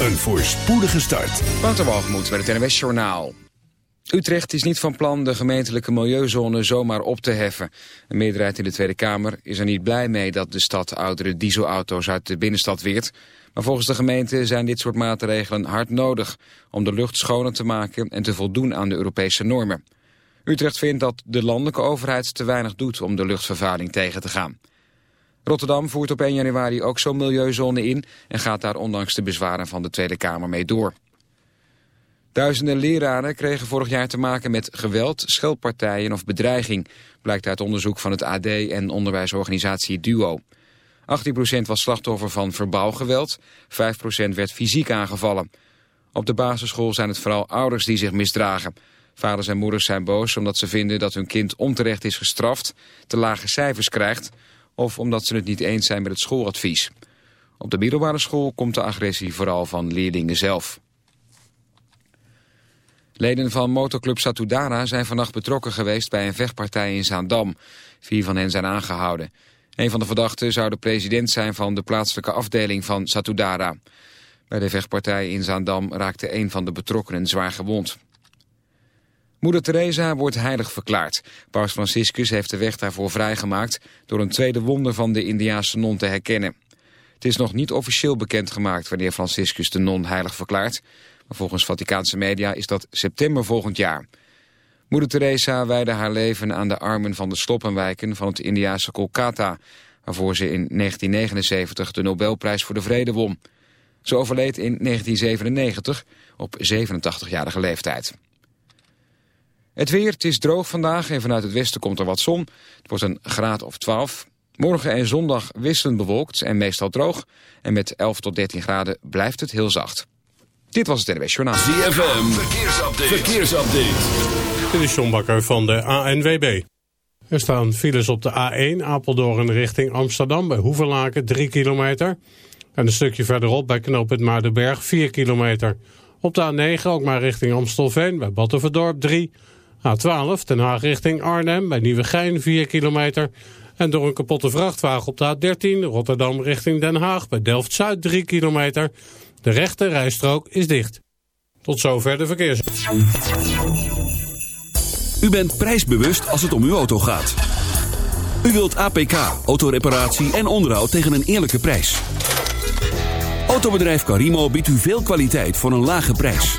Een voorspoedige start. Waterwalgemoed met het NWS Journaal. Utrecht is niet van plan de gemeentelijke milieuzone zomaar op te heffen. Een meerderheid in de Tweede Kamer is er niet blij mee dat de stad oudere dieselauto's uit de binnenstad weert. Maar volgens de gemeente zijn dit soort maatregelen hard nodig om de lucht schoner te maken en te voldoen aan de Europese normen. Utrecht vindt dat de landelijke overheid te weinig doet om de luchtvervuiling tegen te gaan. Rotterdam voert op 1 januari ook zo'n milieuzone in en gaat daar ondanks de bezwaren van de Tweede Kamer mee door. Duizenden leraren kregen vorig jaar te maken met geweld, scheldpartijen of bedreiging, blijkt uit onderzoek van het AD en onderwijsorganisatie DUO. 18% was slachtoffer van verbaal geweld, 5% werd fysiek aangevallen. Op de basisschool zijn het vooral ouders die zich misdragen. Vaders en moeders zijn boos omdat ze vinden dat hun kind onterecht is gestraft, te lage cijfers krijgt of omdat ze het niet eens zijn met het schooladvies. Op de middelbare school komt de agressie vooral van leerlingen zelf. Leden van motorclub Satudara zijn vannacht betrokken geweest bij een vechtpartij in Zaandam. Vier van hen zijn aangehouden. Een van de verdachten zou de president zijn van de plaatselijke afdeling van Satudara. Bij de vechtpartij in Zaandam raakte een van de betrokkenen zwaar gewond. Moeder Teresa wordt heilig verklaard. Paus Franciscus heeft de weg daarvoor vrijgemaakt... door een tweede wonder van de Indiaanse non te herkennen. Het is nog niet officieel bekendgemaakt wanneer Franciscus de non heilig verklaart... maar volgens Vaticaanse media is dat september volgend jaar. Moeder Teresa wijde haar leven aan de armen van de sloppenwijken van het Indiaanse Kolkata... waarvoor ze in 1979 de Nobelprijs voor de Vrede won. Ze overleed in 1997 op 87-jarige leeftijd. Het weer, het is droog vandaag en vanuit het westen komt er wat zon. Het wordt een graad of 12. Morgen en zondag wisselend bewolkt en meestal droog. En met 11 tot 13 graden blijft het heel zacht. Dit was het NWS Journaal. ZFM, verkeersupdate. verkeersupdate. Dit is John Bakker van de ANWB. Er staan files op de A1 Apeldoorn richting Amsterdam bij Hoevenlaken 3 kilometer. En een stukje verderop bij knooppunt Maardenberg 4 kilometer. Op de A9 ook maar richting Amstelveen bij Battenverdorp 3 A12 Den Haag richting Arnhem bij Nieuwegein 4 kilometer. En door een kapotte vrachtwagen op de A13 Rotterdam richting Den Haag bij Delft-Zuid 3 kilometer. De rechte rijstrook is dicht. Tot zover de verkeers. U bent prijsbewust als het om uw auto gaat. U wilt APK, autoreparatie en onderhoud tegen een eerlijke prijs. Autobedrijf Carimo biedt u veel kwaliteit voor een lage prijs.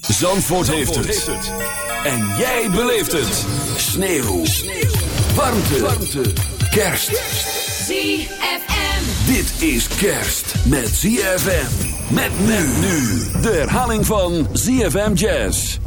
Zandvoort, heeft, het. En jij beleeft het. Sneeuw. Sneeuw. Warmte. Warmte. Kerst. ZFM. Dit is kerst met ZFM. Met men nu. De herhaling van ZFM Jazz.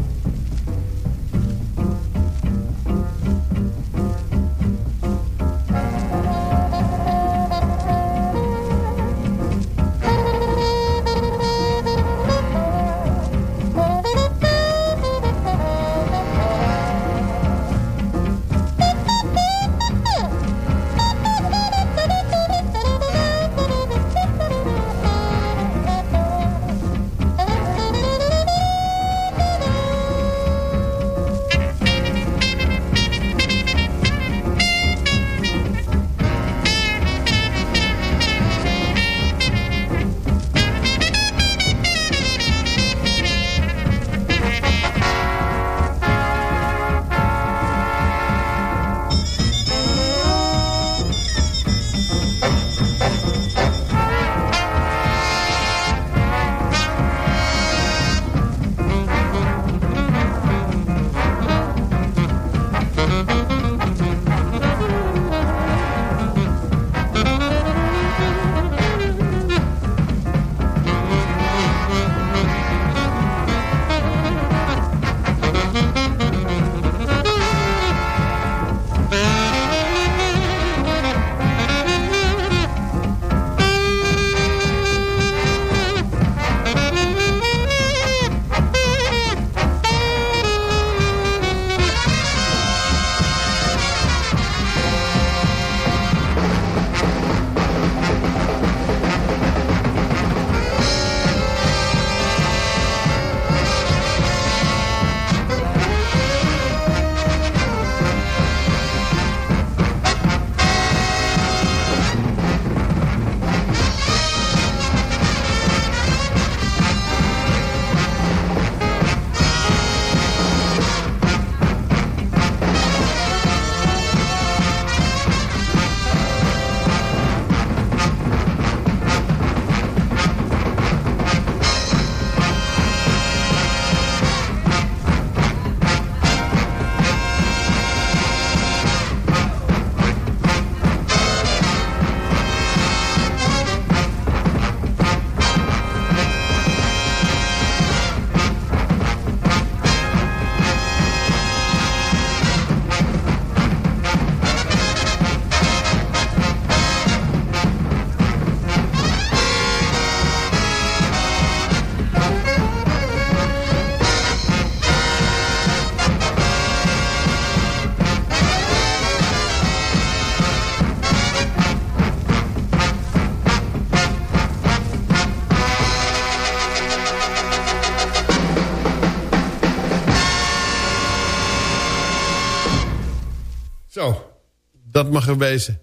Dat mag er wezen.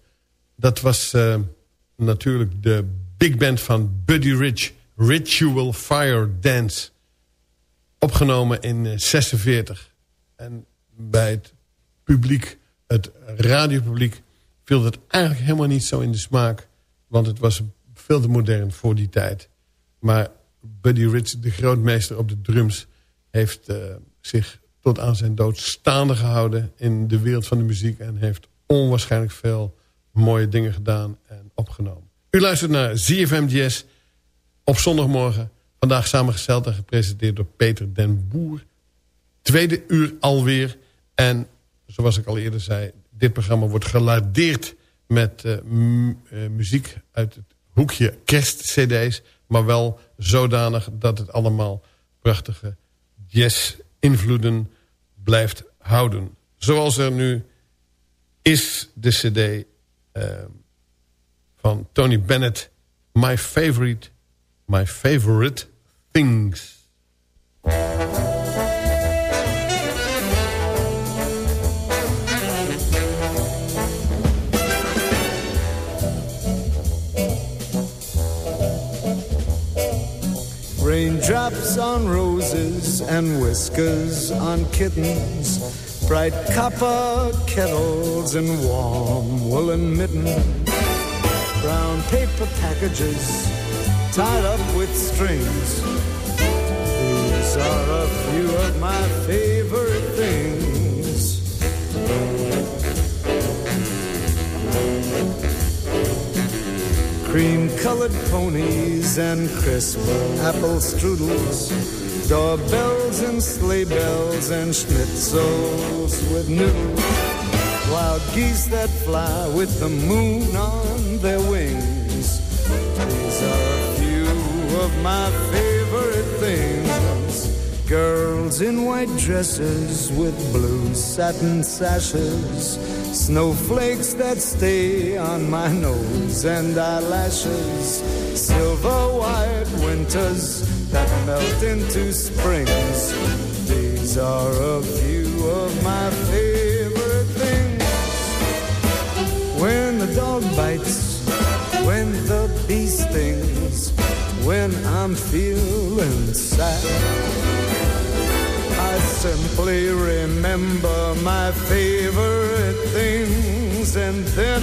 Dat was uh, natuurlijk de big band van Buddy Rich. Ritual Fire Dance. Opgenomen in uh, 46. En bij het publiek, het radiopubliek... viel dat eigenlijk helemaal niet zo in de smaak. Want het was veel te modern voor die tijd. Maar Buddy Rich, de grootmeester op de drums... heeft uh, zich tot aan zijn dood staande gehouden in de wereld van de muziek... en heeft onwaarschijnlijk veel mooie dingen gedaan en opgenomen. U luistert naar ZFM Jazz op zondagmorgen. Vandaag samengesteld en gepresenteerd door Peter den Boer. Tweede uur alweer. En zoals ik al eerder zei, dit programma wordt gelardeerd met uh, muziek uit het hoekje kerstcd's. Maar wel zodanig dat het allemaal prachtige jazz-invloeden blijft houden. Zoals er nu is de cd uh, van Tony Bennett... My Favorite, My Favorite Things. Raindrops on roses and whiskers on kittens. Bright copper kettles and warm woolen mittens. Brown paper packages tied up with strings. These are a few of my favorite things. Cream-colored ponies and crisp apple strudels, doorbells and sleigh bells and schnitzels with noodles. Wild geese that fly with the moon on their wings. These are a few of my favorite things. Girls in white dresses with blue satin sashes Snowflakes that stay on my nose and eyelashes. Silver white winters that melt into springs. These are a few of my favorite things. When the dog bites, when the bee stings, when I'm feeling sad I simply remember my favorite things, and then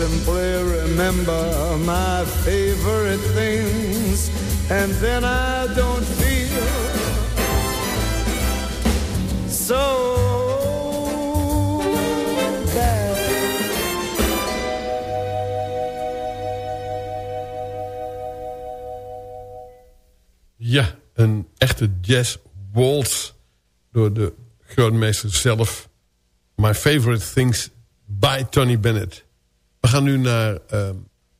simply remember my favorite things, and then I don't feel so bad. Ja, een echte jazz waltz door de grootmeester zelf. My Favorite Things by Tony Bennett. We gaan nu naar uh,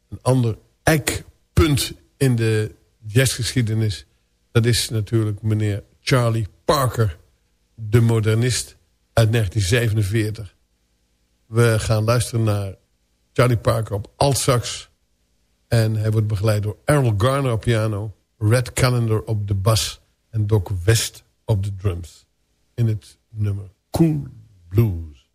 een ander eikpunt in de jazzgeschiedenis. Dat is natuurlijk meneer Charlie Parker, de modernist uit 1947. We gaan luisteren naar Charlie Parker op altsax. En hij wordt begeleid door Errol Garner op piano... Red Calendar op de bas en Doc West op de drums. In het nummer Cool Blues.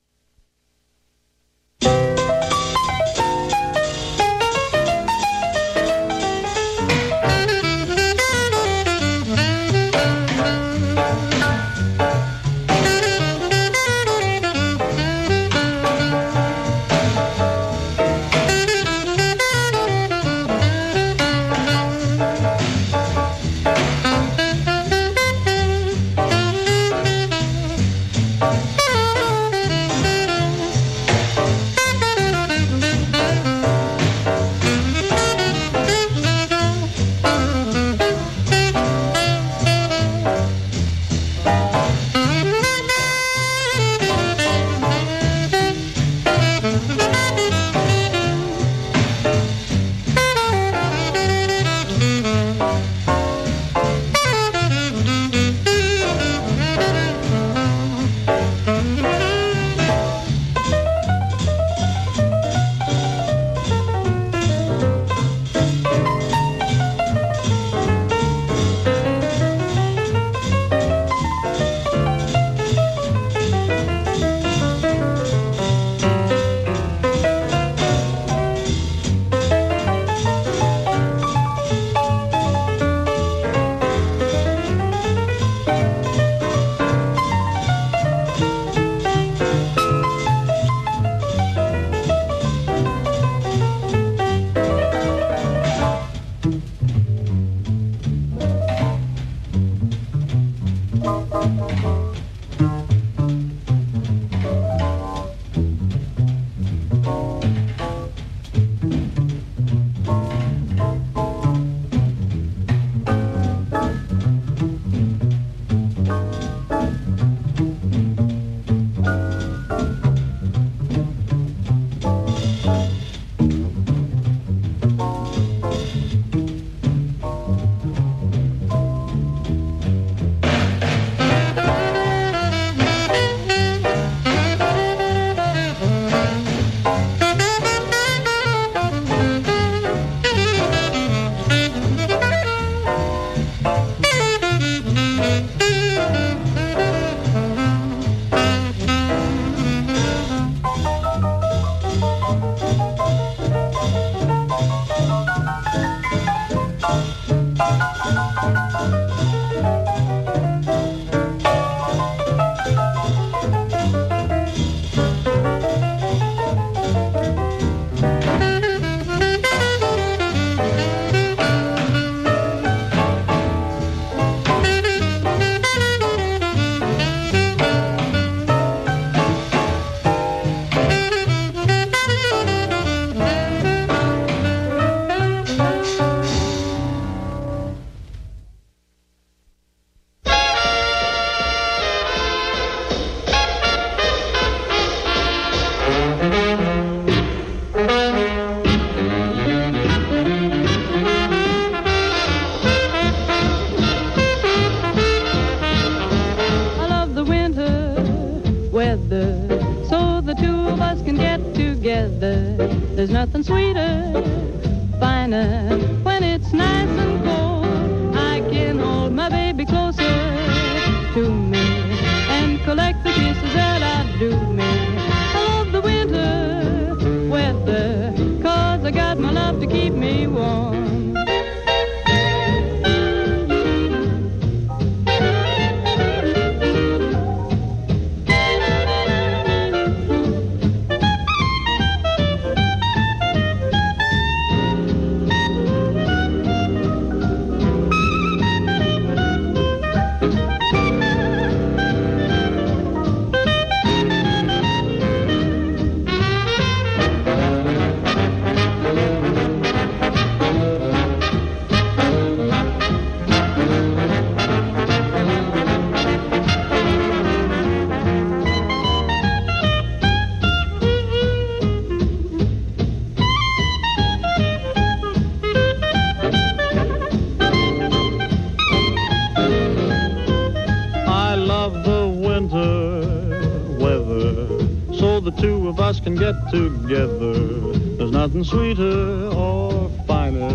Sweeter or finer.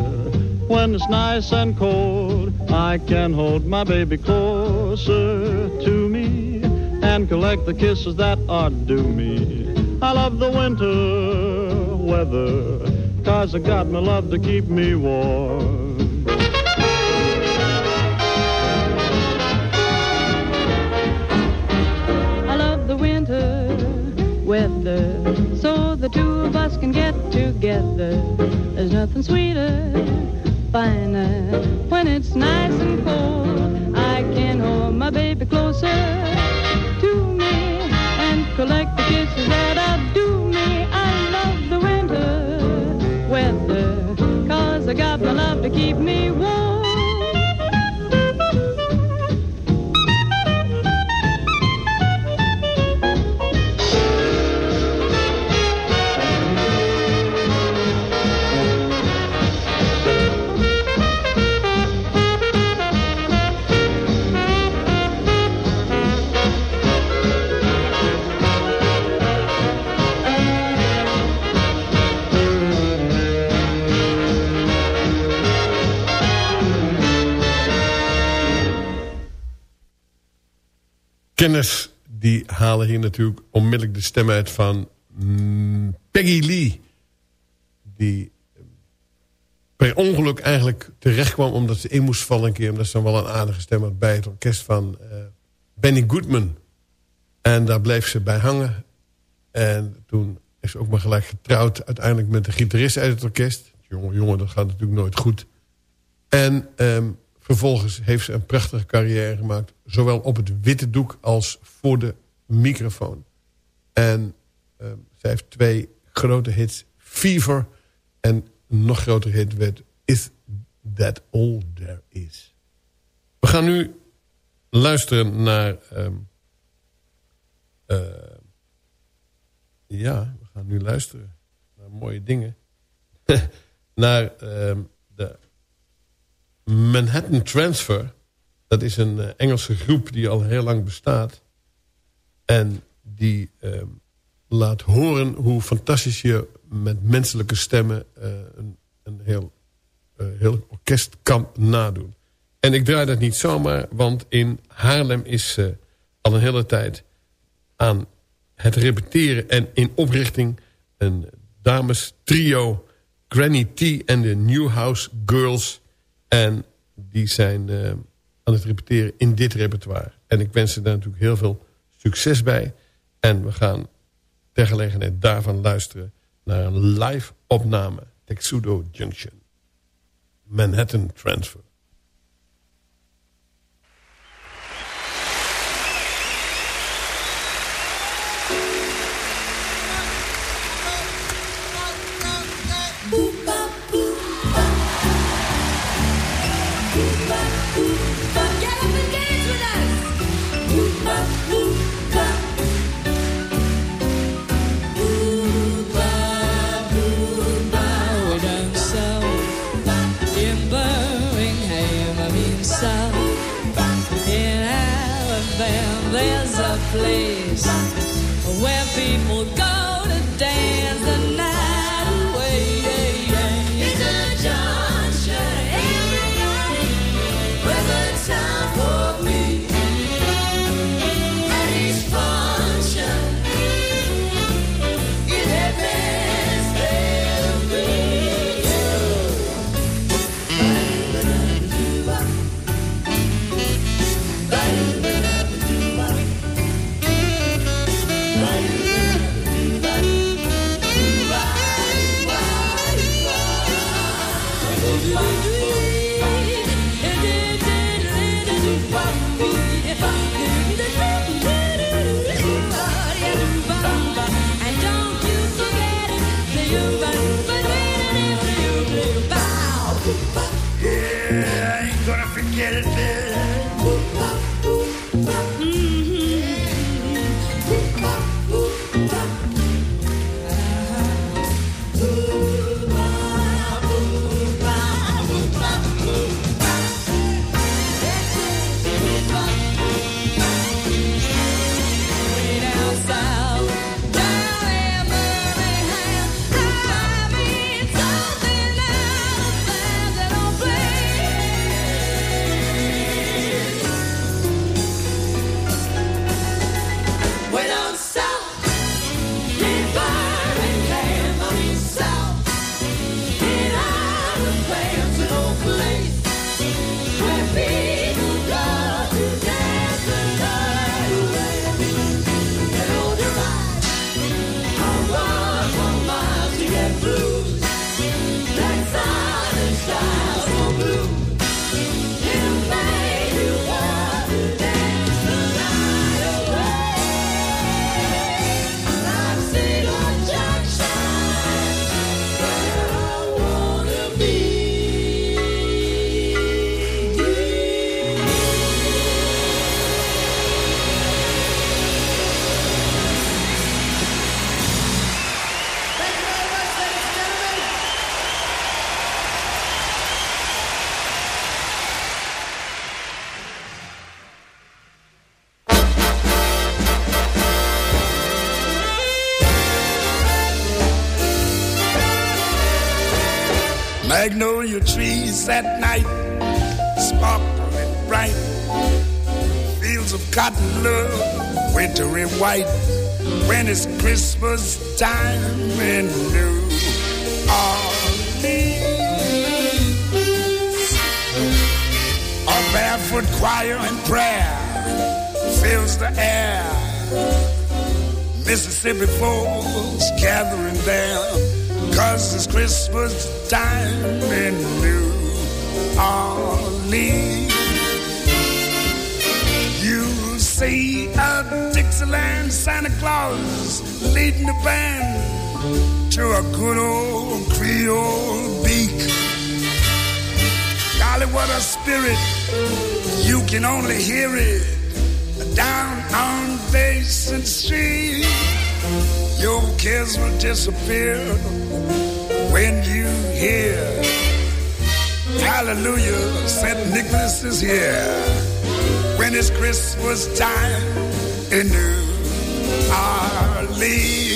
When it's nice and cold, I can hold my baby closer to me and collect the kisses that are due me. I love the winter weather, cause I got my love to keep me warm. Of us can get together. There's nothing sweeter, finer, when it's nice and cold. I can hold my baby closer to me and collect the kisses that are due me. I love the winter weather, cause I got my love to keep me warm. Kenners die halen hier natuurlijk onmiddellijk de stem uit van mm, Peggy Lee. Die per ongeluk eigenlijk terecht kwam omdat ze in moest vallen een keer. Omdat ze dan wel een aardige stem had bij het orkest van eh, Benny Goodman. En daar bleef ze bij hangen. En toen is ze ook maar gelijk getrouwd uiteindelijk met de gitarist uit het orkest. Jongen, jongen, dat gaat natuurlijk nooit goed. En ehm, vervolgens heeft ze een prachtige carrière gemaakt. Zowel op het witte doek als voor de microfoon. En ehm, zij heeft twee grote hits. Fever en een nog grotere hit werd Is That All There Is. We gaan nu luisteren naar... ehm, eh, ja, we gaan nu luisteren naar mooie dingen. naar ehm, de Manhattan Transfer. Dat is een eh, Engelse groep die al heel lang bestaat. En die ehm, laat horen hoe fantastisch je met menselijke stemmen... eh, een, een heel, eh, heel orkest kan nadoen. En ik draai dat niet zomaar, want in Haarlem is al een hele tijd aan het repeteren en in oprichting een dames trio Granny T en de Newhouse Girls. En die zijn eh, aan het repeteren in dit repertoire. En ik wens ze daar natuurlijk heel veel succes bij. En we gaan ter gelegenheid daarvan luisteren naar een live opname. Texudo Junction. Manhattan Transfer. At night sparkling bright. Fields of cotton love, wintry white. When it's Christmas time in New Orleans. A barefoot choir and prayer fills the air. Mississippi folks gathering there. Cause it's Christmas time in New Orleans. You'll see a Dixieland Santa Claus leading the band to a good old Creole beak. Golly, what a spirit! You can only hear it down on Basin Street. Your cares will disappear when you hear Hallelujah, St. Nicholas is here. When it's Christmas time in New Orleans.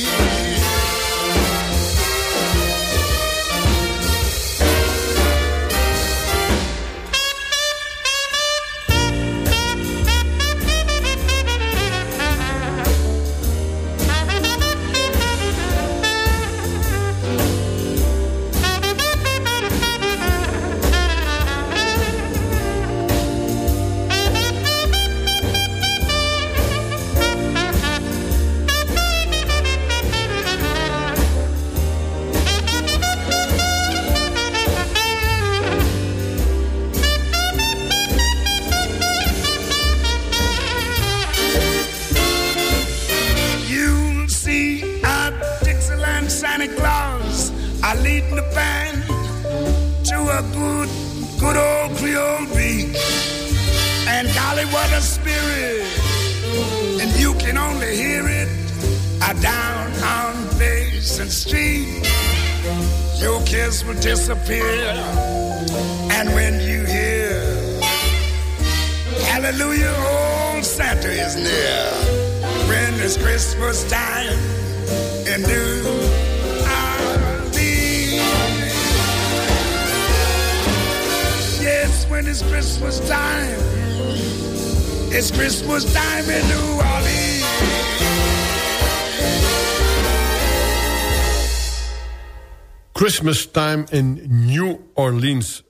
Time in New Orleans.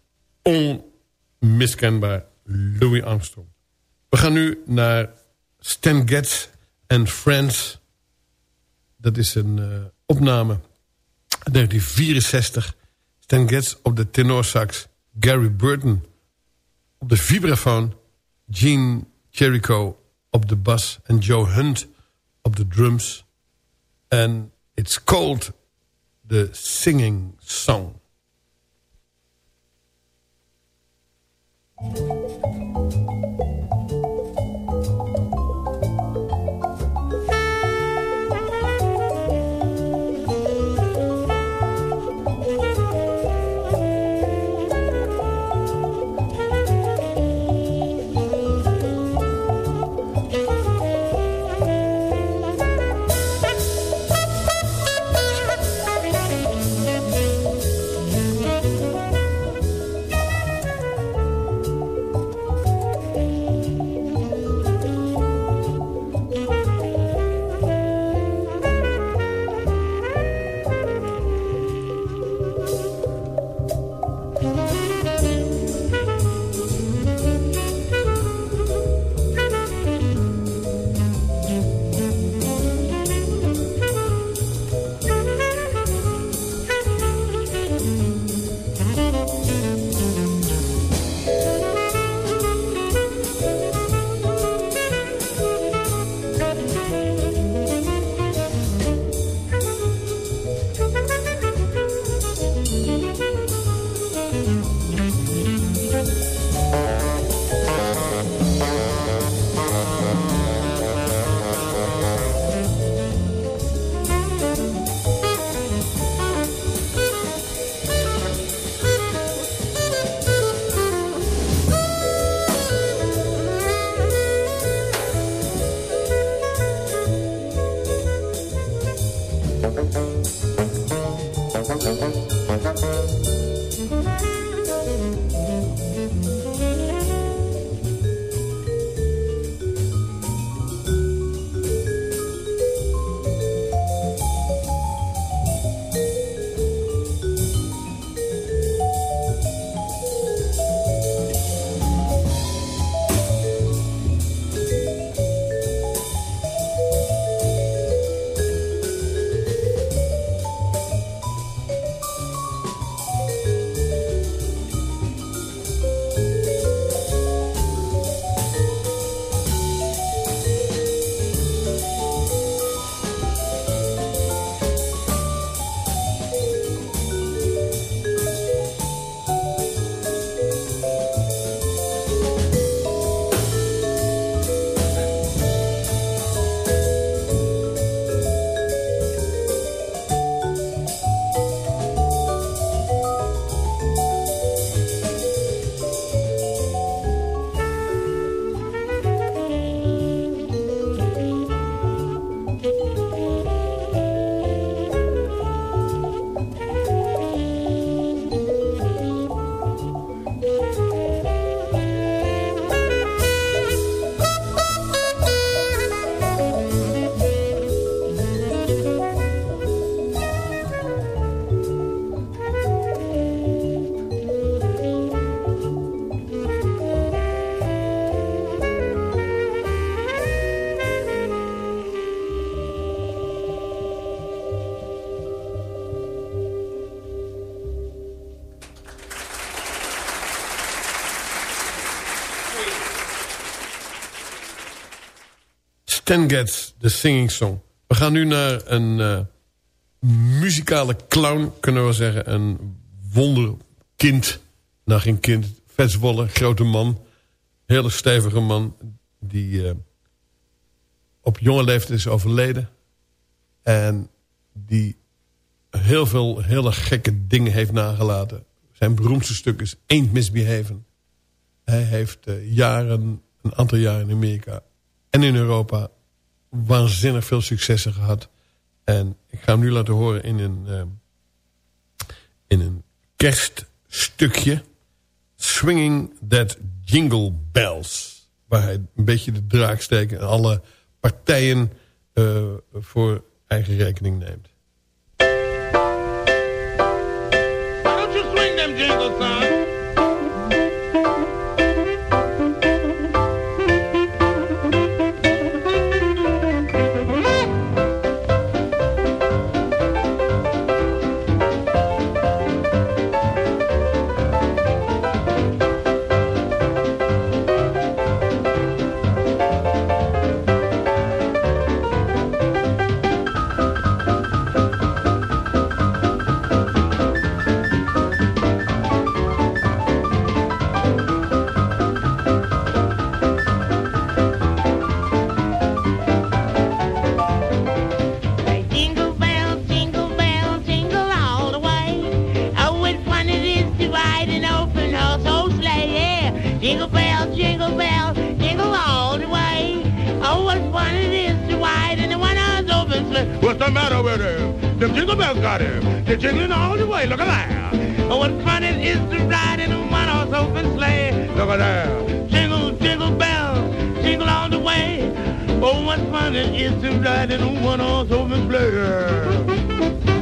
Onmiskenbaar Louis Armstrong. We gaan nu naar Stan Getz and Friends. Dat is een eh, opname uit 1964. Stan Getz op de tenorsax. Gary Burton op de vibrafoon. Gene Jericho op de bas. En Joe Hunt op de drums. En it's called the Singing Song. Stan Getz, de singing song. We gaan nu naar een uh, muzikale clown, kunnen we zeggen. Een wonderkind. Nou, geen kind. Vetswolle, grote man. Hele stevige man. Die uh, op jonge leeftijd is overleden. En die heel veel hele gekke dingen heeft nagelaten. Zijn beroemdste stuk is Ain't Misbehaven. Hij heeft uh, jaren, een aantal jaren in Amerika en in Europa waanzinnig veel successen gehad. En ik ga hem nu laten horen in een, uh, in een kerststukje. Swinging That Jingle Bells. Waar hij een beetje de draak steekt en alle partijen uh, voor eigen rekening neemt. The matter with uh, him? The jingle bells got him. They're jingling all the way. Look at that. Oh, what fun it is to ride in a one-horse open sleigh. Look at that. Jingle, jingle bells, jingle all the way. Oh, what fun it is to ride in a one-horse open sleigh.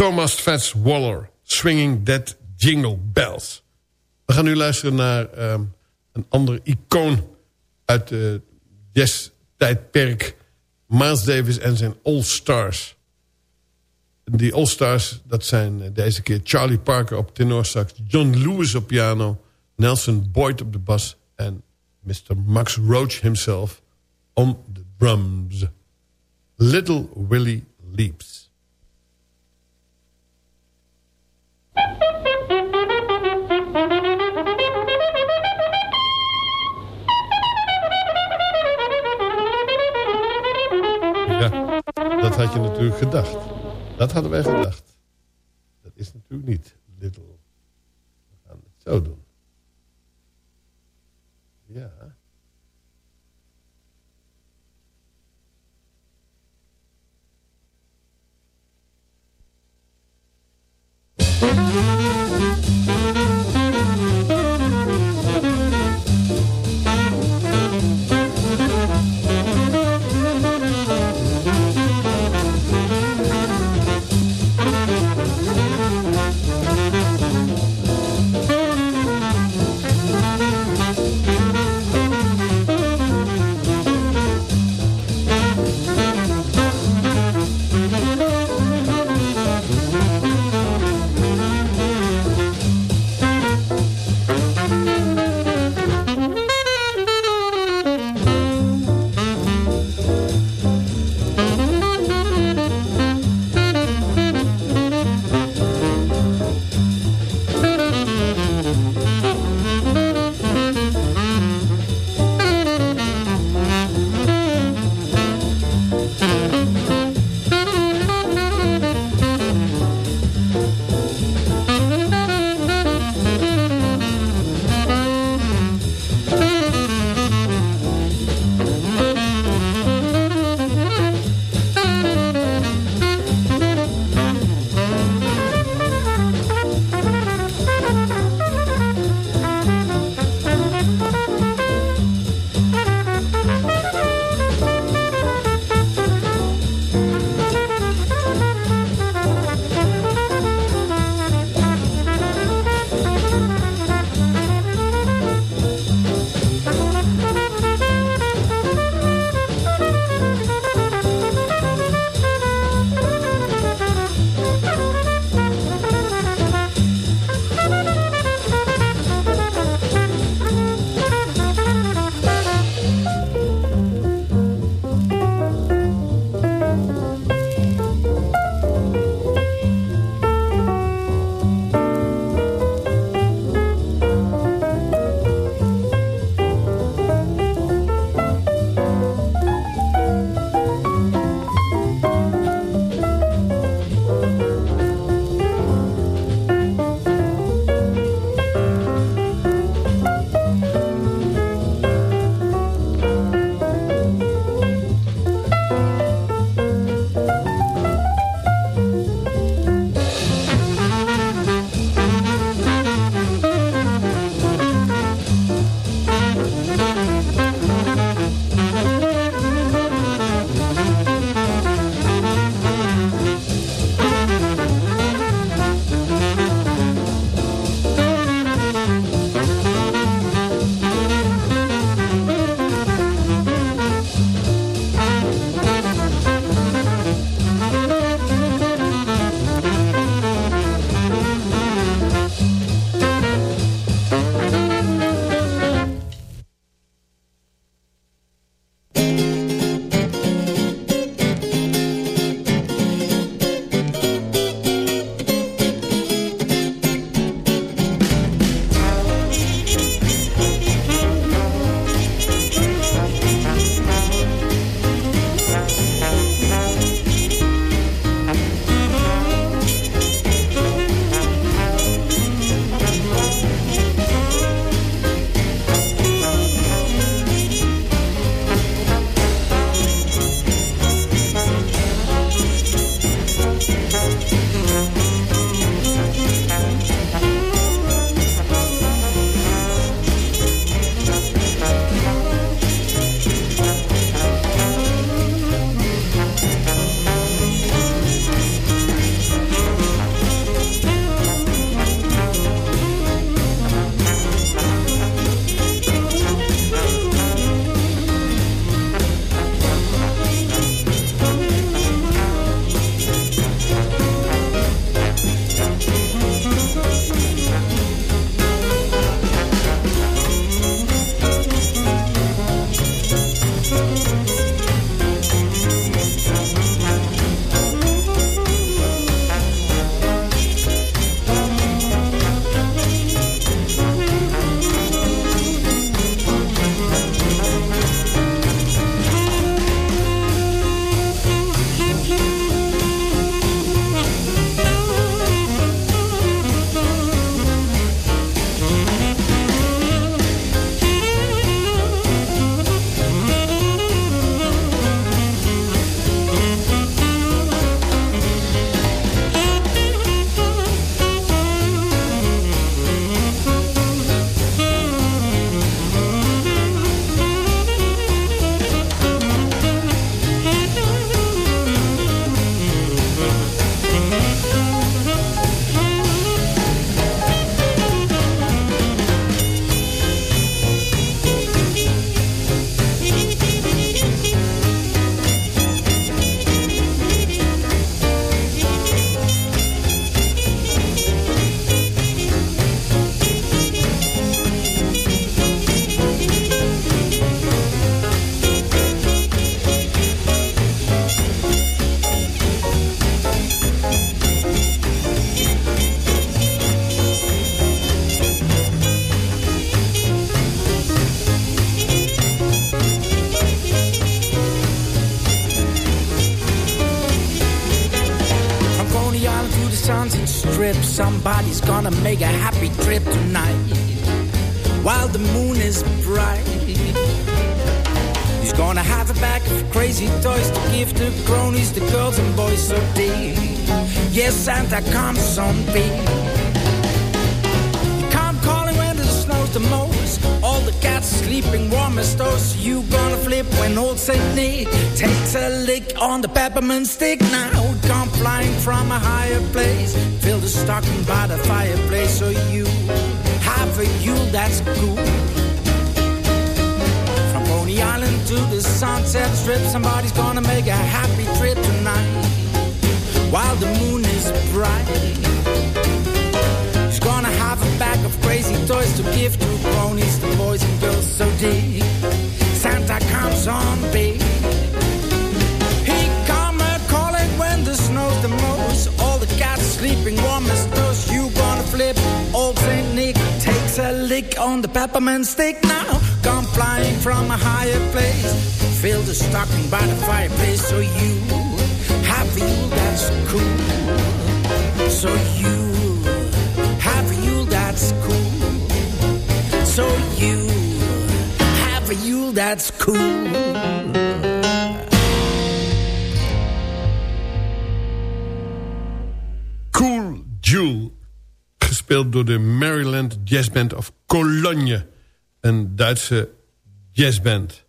Thomas Fats Waller, Swinging That Jingle Bells. We gaan nu luisteren naar um, een ander icoon uit de jazz-tijdperk. Miles Davis en zijn All Stars. Die All Stars, dat zijn deze keer Charlie Parker op tenorsax... John Lewis op piano, Nelson Boyd op de bas... en Mr. Max Roach himself on the drums. Little Willie Leaps. had je natuurlijk gedacht. Dat hadden wij gedacht. Dat is natuurlijk niet little. We gaan het zo doen. Ja. The Sunset Strip, somebody's gonna make a happy trip tonight. While the moon is bright. He's gonna have a bag of crazy toys to give to ponies, the boys and girls so deep. Santa comes on, babe. A lick on the peppermint stick now. Come flying from a higher place. Fill the stocking by the fireplace so you have you that's cool. So you have Yule that's cool. So you have Yule that's cool. Cool Jewel. Gespeeld door de Maryland Jazzband of Cologne. Een Duitse jazzband.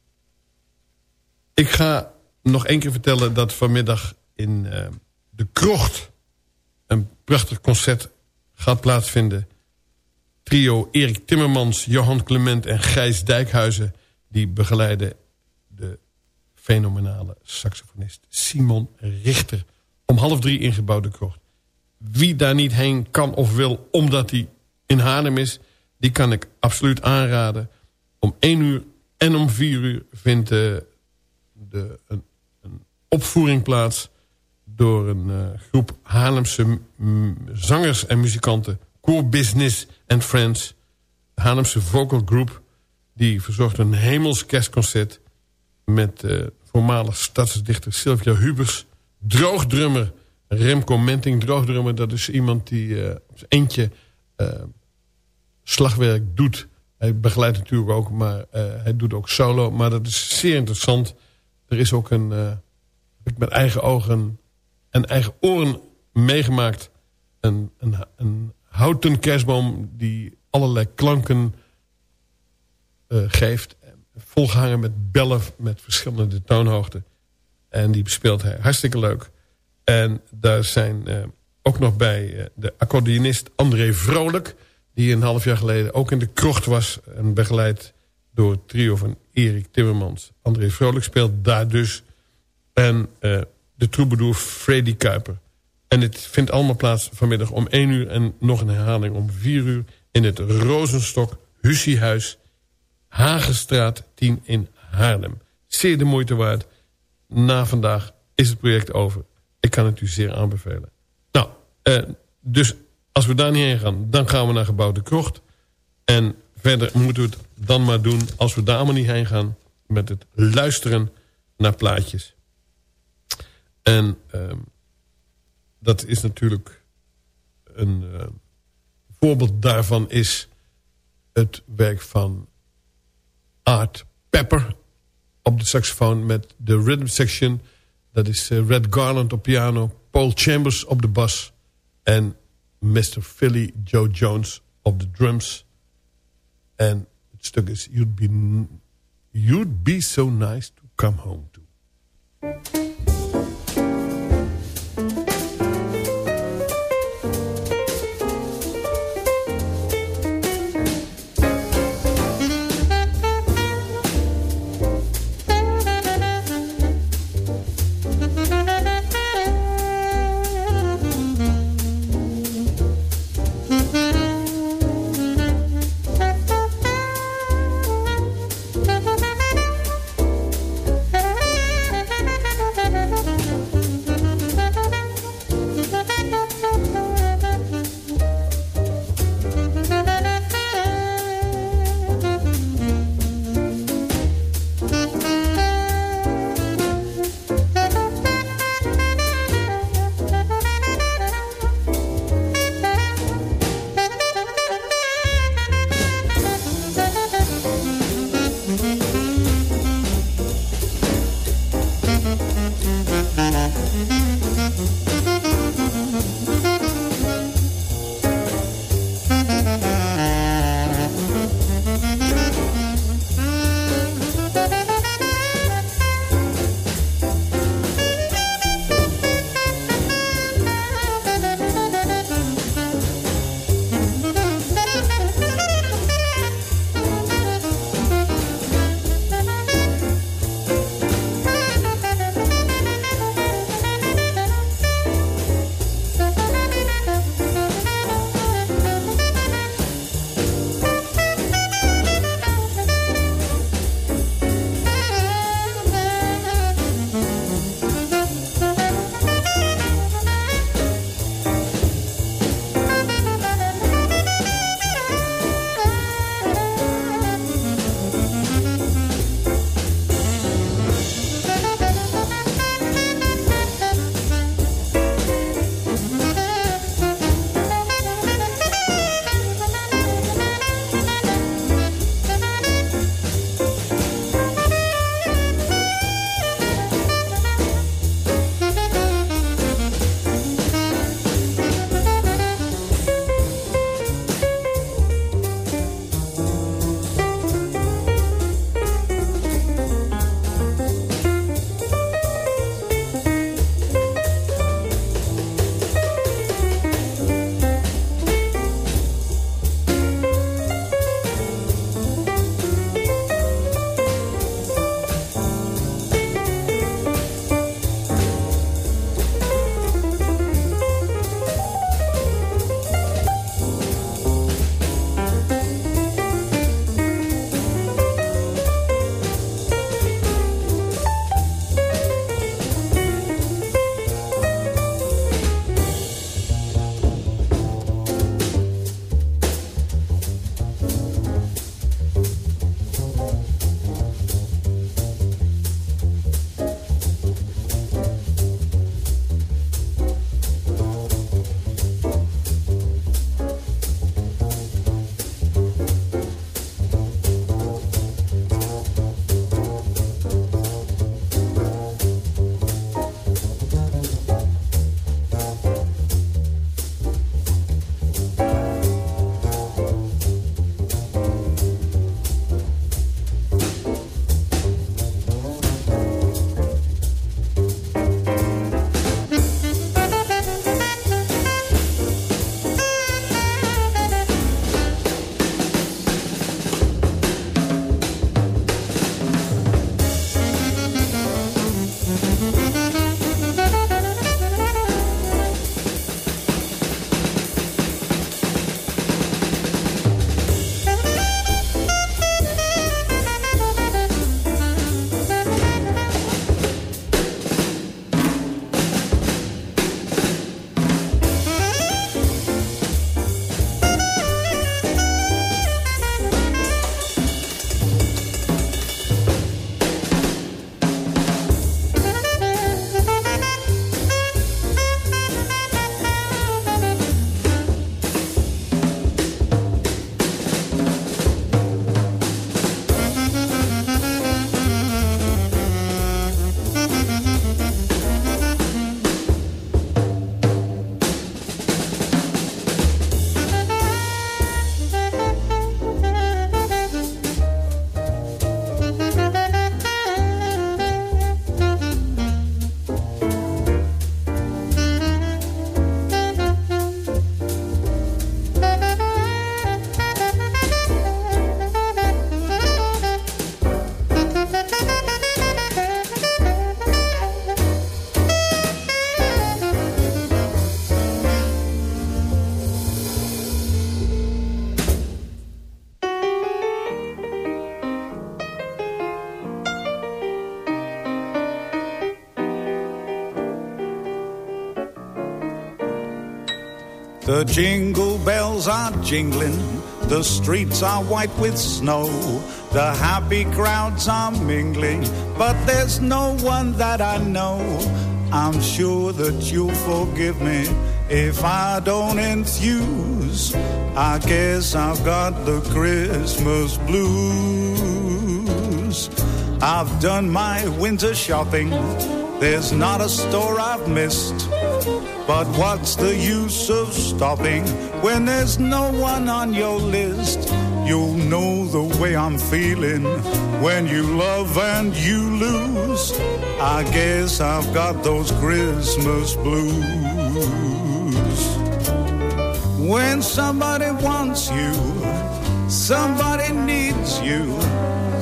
Ik ga nog één keer vertellen dat vanmiddag in eh, de Krocht... een prachtig concert gaat plaatsvinden. Trio Erik Timmermans, Johan Clement en Gijs Dijkhuizen... die begeleiden de fenomenale saxofonist Simon Richter. Om half drie ingebouwde krocht. Wie daar niet heen kan of wil omdat hij in Haarlem is... die kan ik absoluut aanraden. Om één uur en om vier uur vindt eh, de, een, een opvoering plaats... door een eh, groep Haarlemse zangers en muzikanten... Core Business and Friends. De Haarlemse vocal group... die verzorgt een hemels kerstconcert... met eh, voormalig stadsdichter Sylvia Hubers... droogdrummer Remco Menting. Droogdrummer, dat is iemand die eh, op zijn eentje eh, slagwerk doet. Hij begeleidt natuurlijk ook, maar eh, hij doet ook solo. Maar dat is zeer interessant. Er is ook een, eh, ik met eigen ogen en eigen oren meegemaakt. Een, een, een houten kerstboom die allerlei klanken eh, geeft. Volgehangen met bellen met verschillende toonhoogten. En die bespeelt hij hartstikke leuk. En daar zijn eh, ook nog bij eh, de accordeonist André Vrolijk... die een half jaar geleden ook in de krocht was... en begeleid door het trio van Erik Timmermans. André Vrolijk speelt daar dus. En eh, de troubadour Freddy Kuiper. En het vindt allemaal plaats vanmiddag om 1 uur... en nog een herhaling om 4 uur... in het Rozenstok Hussiehuis... Hagenstraat 10 in Haarlem. zeer de moeite waard. Na vandaag is het project over. Ik kan het u zeer aanbevelen. Nou, eh, dus als we daar niet heen gaan, dan gaan we naar Gebouw de Krocht. En verder moeten we het dan maar doen, als we daar allemaal niet heen gaan... met het luisteren naar plaatjes. En ehm, dat is natuurlijk een uh, voorbeeld daarvan is het werk van Art Pepper op de saxofoon met de rhythm section. Dat is uh, Red Garland op piano, Paul Chambers op de bas en Mr. Philly Joe Jones op de drums. En het stuk is You'd Be, you'd be So Nice To Come Home To. The jingle bells are jingling, the streets are white with snow. The happy crowds are mingling, but there's no one that I know. I'm sure that you'll forgive me if I don't enthuse. I guess I've got the Christmas blues. I've done my winter shopping, there's not a store I've missed. But what's the use of stopping when there's no one on your list? You'll know the way I'm feeling when you love and you lose. I guess I've got those Christmas blues. When somebody wants you, somebody needs you.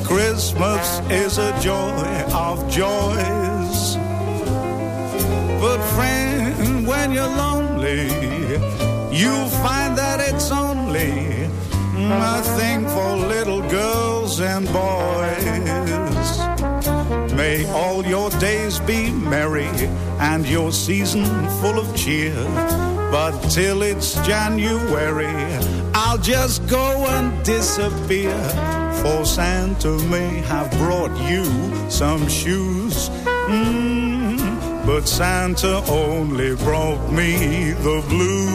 Christmas is a joy of joys. But friend, when you're lonely, you'll find that it's only a thing for little girls and boys. May all your days be merry and your season full of cheer. But till it's January, I'll just go and disappear. For Santa may have brought you some shoes. Mm, but Santa only brought me the blues.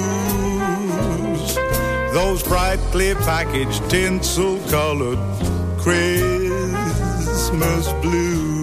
Those brightly packaged, tinsel colored Christmas blues.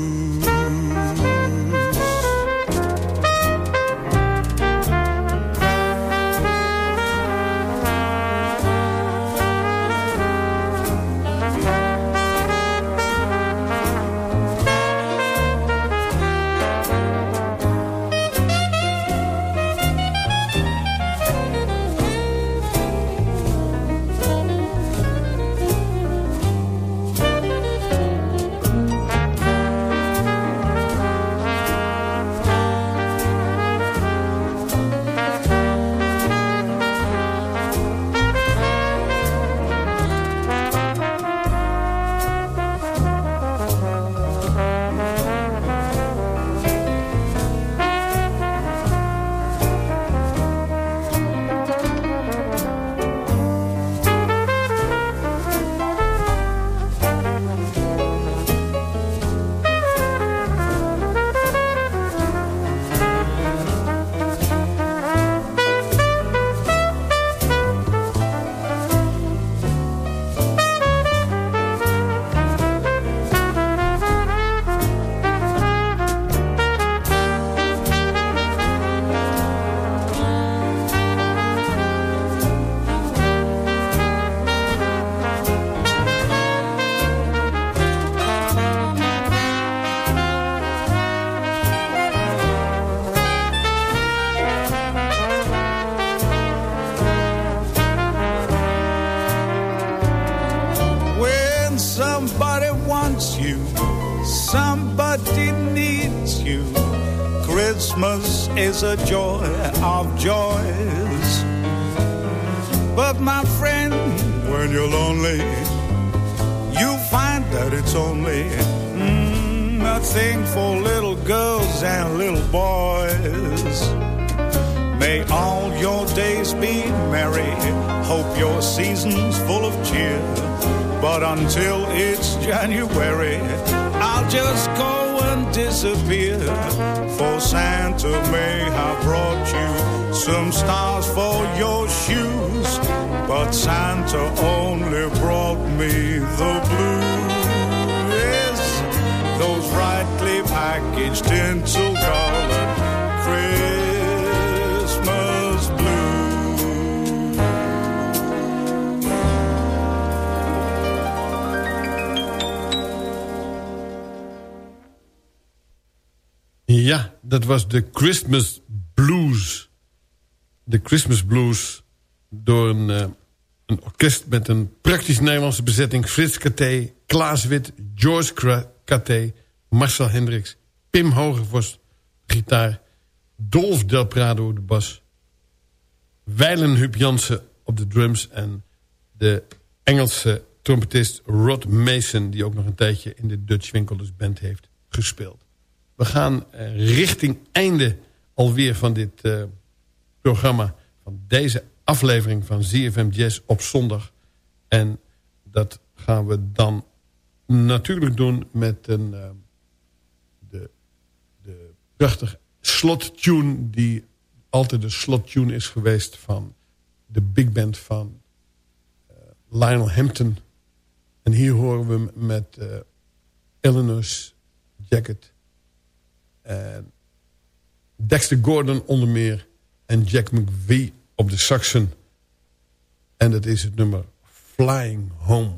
A joy of joys. But my friend, when you're lonely, you find that it's only mm, a thing for little girls and little boys. May all your days be merry. Hope your season's full of cheer. But until it's January, I'll just go and disappear. For Santa may have brought you some stars for your shoes. But Santa only brought me the blues. Yes, those brightly packaged tinsel dat was de Christmas Blues. De Christmas Blues door een, eh, een orkest met een praktisch Nederlandse bezetting. Frits Katé, Klaas Wit, George Katé, Marcel Hendricks, Pim Hogevorst, gitaar. Dolf Del Prado, de bas. Weilen Huub Jansen op de drums. En de Engelse trompetist Rod Mason... die ook nog een tijdje in de Dutch Winkelers Band heeft gespeeld. We gaan eh, richting einde alweer van dit eh, programma. Van deze aflevering van ZFM Jazz op zondag. En dat gaan we dan natuurlijk doen met een, uh, de, de prachtige slottune... die altijd de slottune is geweest van de big band van Lionel Hampton. En hier horen we hem met uh, Eleanor's Jacket... En Dexter Gordon onder meer. En Jack McVie op de saxen. En dat is het nummer Flying Home.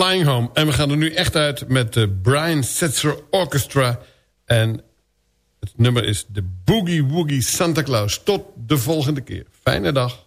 Flying Home. En we gaan er nu echt uit met de Brian Setzer Orchestra. En het nummer is de Boogie Woogie Santa Claus. Tot de volgende keer. Fijne dag.